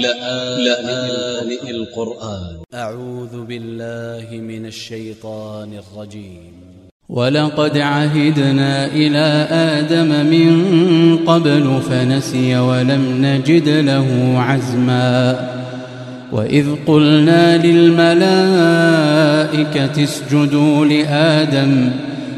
لآن القرآن. أ ع و ذ ب ا ل ل ه من ا ل ش ي ط ا ن ا ل ج ي م ولقد عهدنا إلى آدم من قبل فنسي ولم نجد له عزما. وإذ قلنا للملائكة اسجدوا لآدم